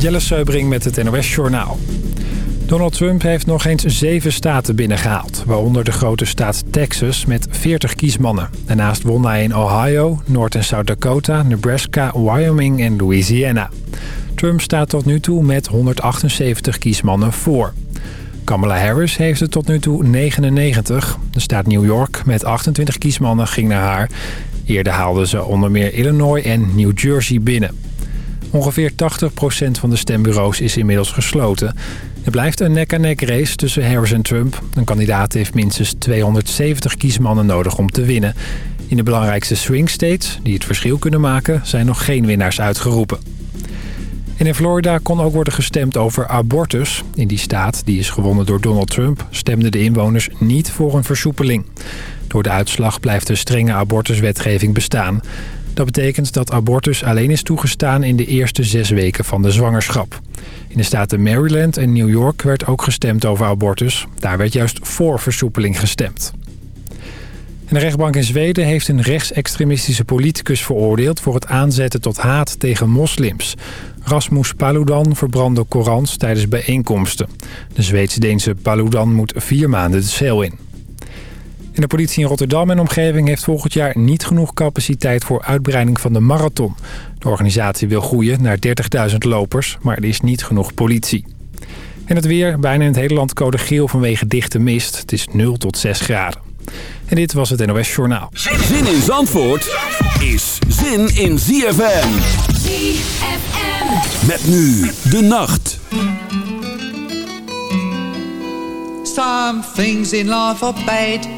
Jelle Seubring met het NOS Journaal. Donald Trump heeft nog eens zeven staten binnengehaald. Waaronder de grote staat Texas met 40 kiesmannen. Daarnaast won hij in Ohio, Noord- en South Dakota, Nebraska, Wyoming en Louisiana. Trump staat tot nu toe met 178 kiesmannen voor. Kamala Harris heeft er tot nu toe 99. De staat New York met 28 kiesmannen ging naar haar. Eerder haalden ze onder meer Illinois en New Jersey binnen. Ongeveer 80% van de stembureaus is inmiddels gesloten. Er blijft een nek-aan-nek race tussen Harris en Trump. Een kandidaat heeft minstens 270 kiesmannen nodig om te winnen. In de belangrijkste swing states, die het verschil kunnen maken, zijn nog geen winnaars uitgeroepen. En in Florida kon ook worden gestemd over abortus. In die staat, die is gewonnen door Donald Trump, stemden de inwoners niet voor een versoepeling. Door de uitslag blijft de strenge abortuswetgeving bestaan. Dat betekent dat abortus alleen is toegestaan in de eerste zes weken van de zwangerschap. In de staten Maryland en New York werd ook gestemd over abortus. Daar werd juist voor versoepeling gestemd. De rechtbank in Zweden heeft een rechtsextremistische politicus veroordeeld... voor het aanzetten tot haat tegen moslims. Rasmus Paludan verbrandde Korans tijdens bijeenkomsten. De Zweeds-Deense Paludan moet vier maanden de cel in. En de politie in Rotterdam en omgeving heeft volgend jaar niet genoeg capaciteit voor uitbreiding van de marathon. De organisatie wil groeien naar 30.000 lopers, maar er is niet genoeg politie. En het weer, bijna in het hele land code geel vanwege dichte mist. Het is 0 tot 6 graden. En dit was het NOS Journaal. Zin in Zandvoort is zin in ZFM. ZFM. Met nu de nacht. Some things in life are bad.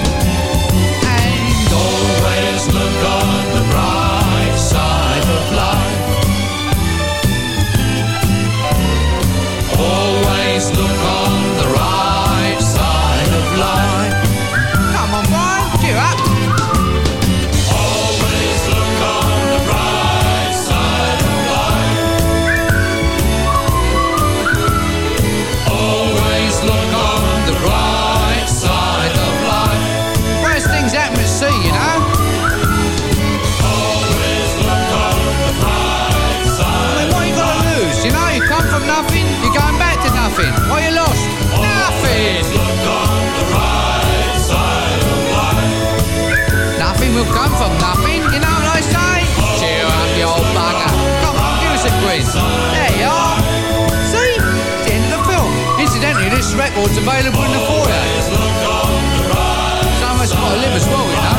It's available in the foyer. So I must got to live as well, you know.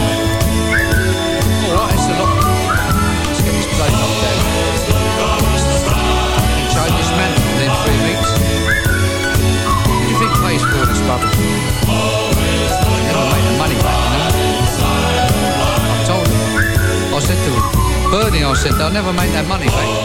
All right, it's a lot. Place within three weeks. You think this? Never money back, you know. I told him. I said to him, Bernie, I said, they'll never make that money back.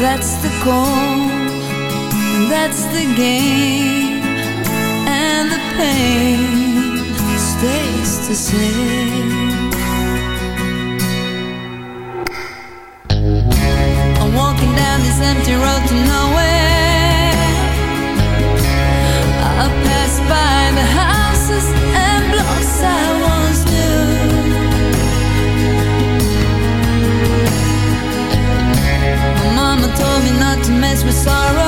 That's the goal, that's the game, and the pain stays the same. I'm walking down this empty road to nowhere. Christmas sorrow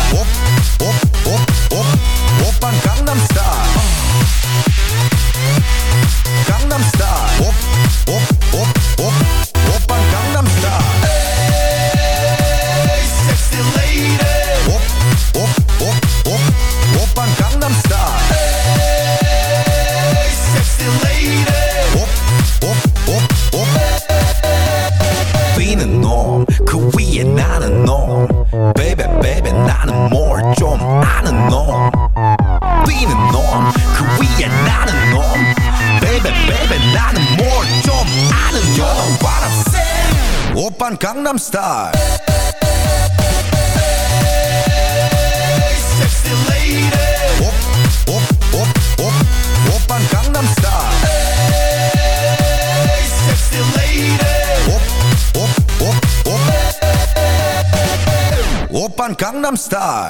Gangnam op Gangnam Style.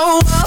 Oh.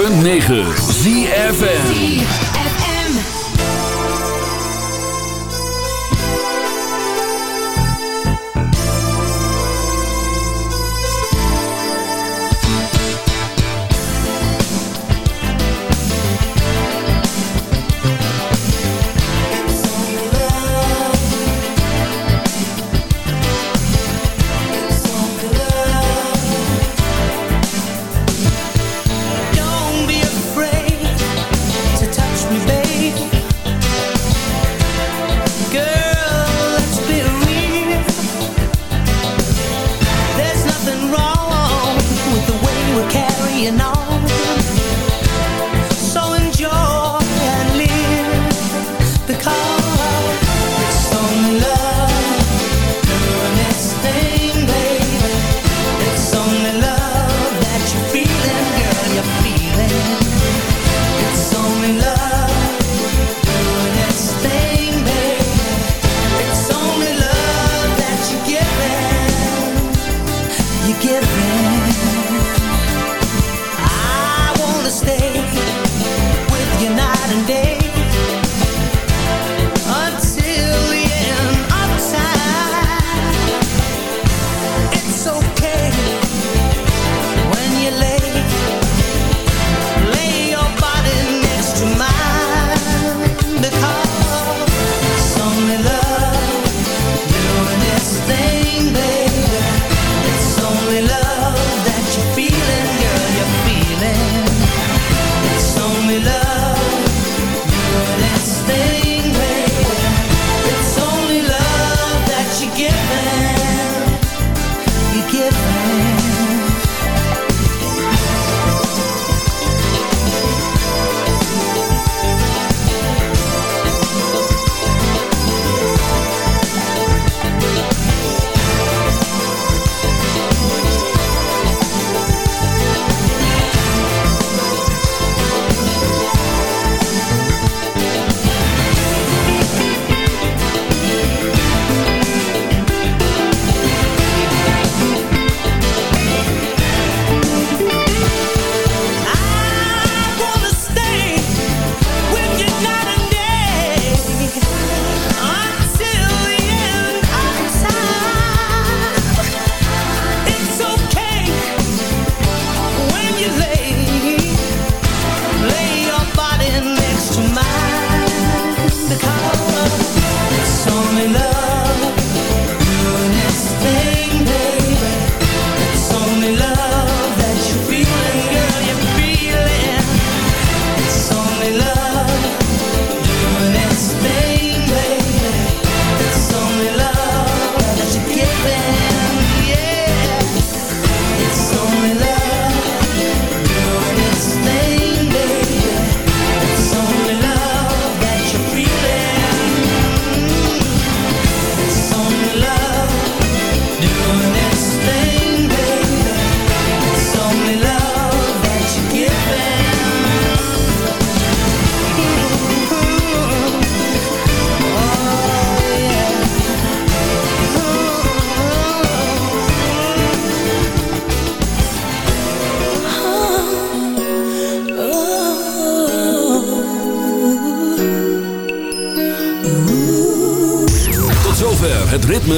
106.9 ZFN